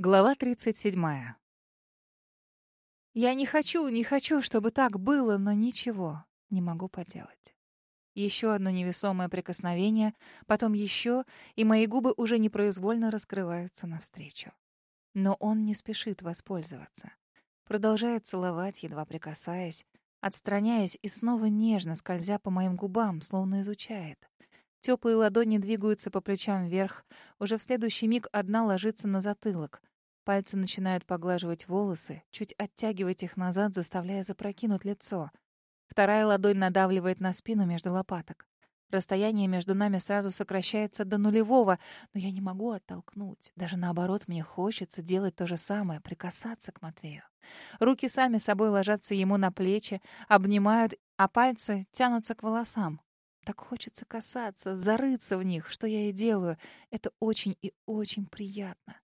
Глава 37. Я не хочу, не хочу, чтобы так было, но ничего не могу поделать. Еще одно невесомое прикосновение, потом еще, и мои губы уже непроизвольно раскрываются навстречу. Но он не спешит воспользоваться. Продолжает целовать, едва прикасаясь, отстраняясь и снова нежно скользя по моим губам, словно изучает. Теплые ладони двигаются по плечам вверх. Уже в следующий миг одна ложится на затылок. Пальцы начинают поглаживать волосы, чуть оттягивать их назад, заставляя запрокинуть лицо. Вторая ладонь надавливает на спину между лопаток. Расстояние между нами сразу сокращается до нулевого, но я не могу оттолкнуть. Даже наоборот, мне хочется делать то же самое, прикасаться к Матвею. Руки сами собой ложатся ему на плечи, обнимают, а пальцы тянутся к волосам. Так хочется касаться, зарыться в них, что я и делаю. Это очень и очень приятно.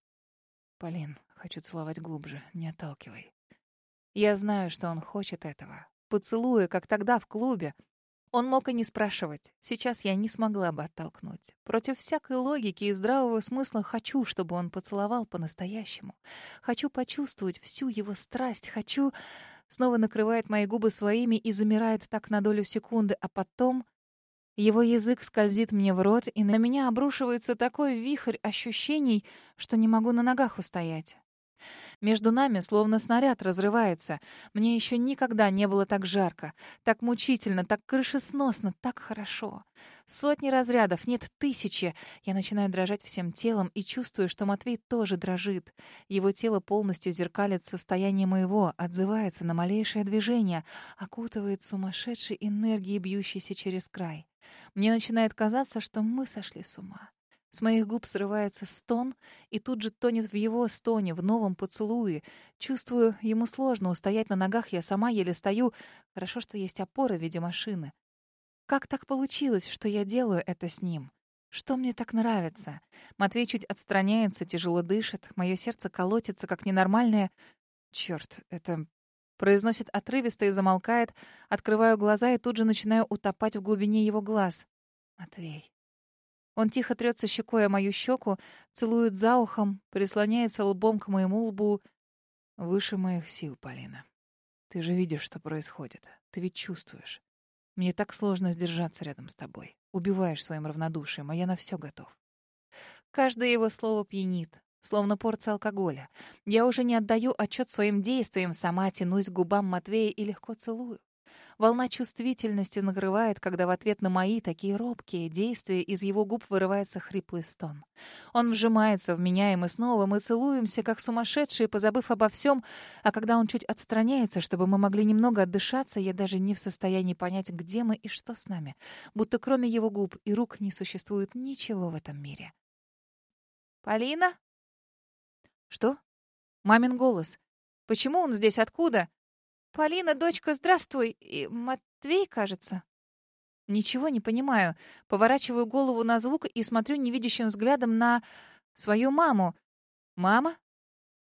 Полин, хочу целовать глубже, не отталкивай. Я знаю, что он хочет этого. Поцелуя, как тогда в клубе. Он мог и не спрашивать. Сейчас я не смогла бы оттолкнуть. Против всякой логики и здравого смысла хочу, чтобы он поцеловал по-настоящему. Хочу почувствовать всю его страсть. Хочу... Снова накрывает мои губы своими и замирает так на долю секунды, а потом его язык скользит мне в рот, и на меня обрушивается такой вихрь ощущений, что не могу на ногах устоять. Между нами словно снаряд разрывается. Мне еще никогда не было так жарко, так мучительно, так крышесносно, так хорошо. Сотни разрядов, нет, тысячи. Я начинаю дрожать всем телом и чувствую, что Матвей тоже дрожит. Его тело полностью зеркалит состояние моего, отзывается на малейшее движение, окутывает сумасшедшей энергией, бьющейся через край. Мне начинает казаться, что мы сошли с ума. С моих губ срывается стон, и тут же тонет в его стоне, в новом поцелуе. Чувствую, ему сложно устоять на ногах, я сама еле стою. Хорошо, что есть опора в виде машины. Как так получилось, что я делаю это с ним? Что мне так нравится? Матвей чуть отстраняется, тяжело дышит. Мое сердце колотится, как ненормальное. Черт, это... Произносит отрывисто и замолкает. Открываю глаза и тут же начинаю утопать в глубине его глаз. Матвей. Он тихо трется щекой о мою щеку, целует за ухом, прислоняется лбом к моему лбу. Выше моих сил, Полина. Ты же видишь, что происходит. Ты ведь чувствуешь. Мне так сложно сдержаться рядом с тобой. Убиваешь своим равнодушием, а я на все готов. Каждое его слово пьянит, словно порция алкоголя. Я уже не отдаю отчет своим действиям, сама тянусь к губам Матвея и легко целую. Волна чувствительности накрывает, когда в ответ на мои такие робкие действия из его губ вырывается хриплый стон. Он вжимается в меня, и мы снова мы целуемся, как сумасшедшие, позабыв обо всем, а когда он чуть отстраняется, чтобы мы могли немного отдышаться, я даже не в состоянии понять, где мы и что с нами. Будто кроме его губ и рук не существует ничего в этом мире. «Полина?» «Что?» «Мамин голос. Почему он здесь? Откуда?» «Полина, дочка, здравствуй. И Матвей, кажется». Ничего не понимаю. Поворачиваю голову на звук и смотрю невидящим взглядом на свою маму. «Мама?»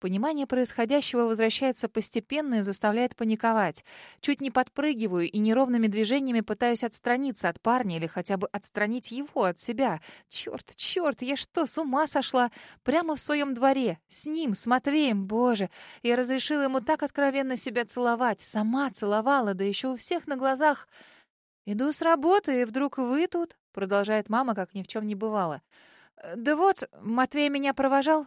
Понимание происходящего возвращается постепенно и заставляет паниковать. Чуть не подпрыгиваю и неровными движениями пытаюсь отстраниться от парня или хотя бы отстранить его от себя. Черт, черт, я что, с ума сошла? Прямо в своем дворе, с ним, с Матвеем, боже. Я разрешила ему так откровенно себя целовать. Сама целовала, да еще у всех на глазах. «Иду с работы, и вдруг вы тут?» — продолжает мама, как ни в чем не бывало. «Да вот, Матвей меня провожал,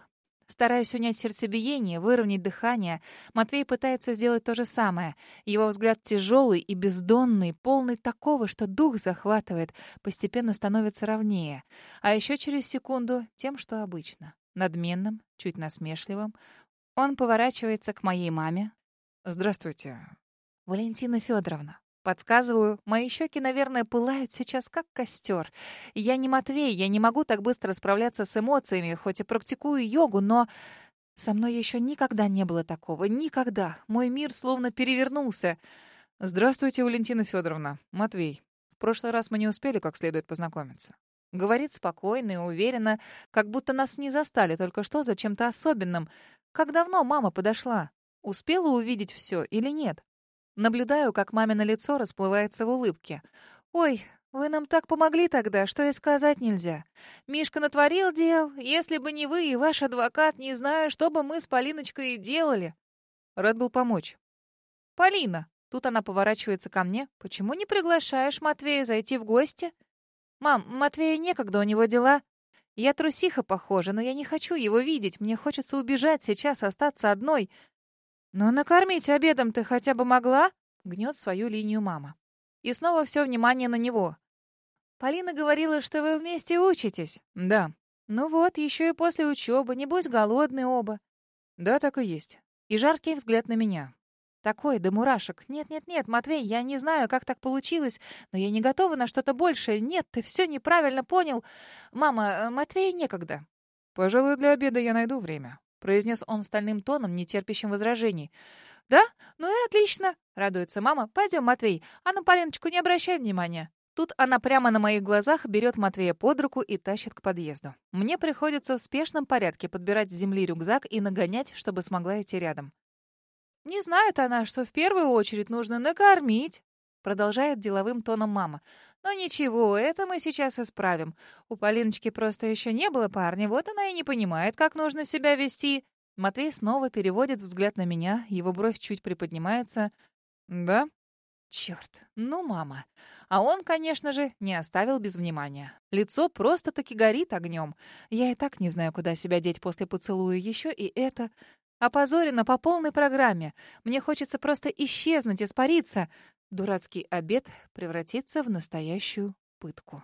Стараясь унять сердцебиение, выровнять дыхание, Матвей пытается сделать то же самое. Его взгляд тяжелый и бездонный, полный такого, что дух захватывает, постепенно становится ровнее. А еще через секунду тем, что обычно. Надменным, чуть насмешливым. Он поворачивается к моей маме. «Здравствуйте». «Валентина Федоровна». Подсказываю, мои щеки, наверное, пылают сейчас как костер. Я не Матвей, я не могу так быстро справляться с эмоциями, хоть и практикую йогу, но со мной еще никогда не было такого. Никогда. Мой мир словно перевернулся. «Здравствуйте, Валентина Федоровна. Матвей. В прошлый раз мы не успели как следует познакомиться». Говорит спокойно и уверенно, как будто нас не застали только что за чем-то особенным. Как давно мама подошла? Успела увидеть все или нет? Наблюдаю, как мамино лицо расплывается в улыбке. «Ой, Вы нам так помогли тогда, что и сказать нельзя. Мишка натворил дел. Если бы не вы и ваш адвокат, не знаю, что бы мы с Полиночкой и делали. Рад был помочь. Полина, тут она поворачивается ко мне. Почему не приглашаешь Матвея зайти в гости? Мам, Матвею некогда, у него дела. Я трусиха, похожа, но я не хочу его видеть. Мне хочется убежать сейчас, остаться одной. Но накормить обедом ты хотя бы могла? Гнет свою линию мама. И снова все внимание на него. Полина говорила, что вы вместе учитесь. Да. Ну вот, еще и после учебы, небось голодные оба. Да, так и есть. И жаркий взгляд на меня. Такой, до мурашек. Нет-нет-нет, Матвей, я не знаю, как так получилось, но я не готова на что-то большее. Нет, ты все неправильно понял. Мама, э, Матвею некогда. Пожалуй, для обеда я найду время, произнес он стальным тоном, не терпящим возражений. Да? Ну и отлично, радуется мама. Пойдем, Матвей, а на Полиночку не обращай внимания. Тут она прямо на моих глазах берет Матвея под руку и тащит к подъезду. Мне приходится в спешном порядке подбирать с земли рюкзак и нагонять, чтобы смогла идти рядом. «Не знает она, что в первую очередь нужно накормить», продолжает деловым тоном мама. «Но ничего, это мы сейчас исправим. У Полиночки просто еще не было парня, вот она и не понимает, как нужно себя вести». Матвей снова переводит взгляд на меня, его бровь чуть приподнимается. «Да?» «Черт, ну, мама, а он, конечно же, не оставил без внимания. Лицо просто-таки горит огнем. Я и так не знаю, куда себя деть после поцелуя. Еще и это. Опозорена по полной программе. Мне хочется просто исчезнуть, испариться. Дурацкий обед превратится в настоящую пытку.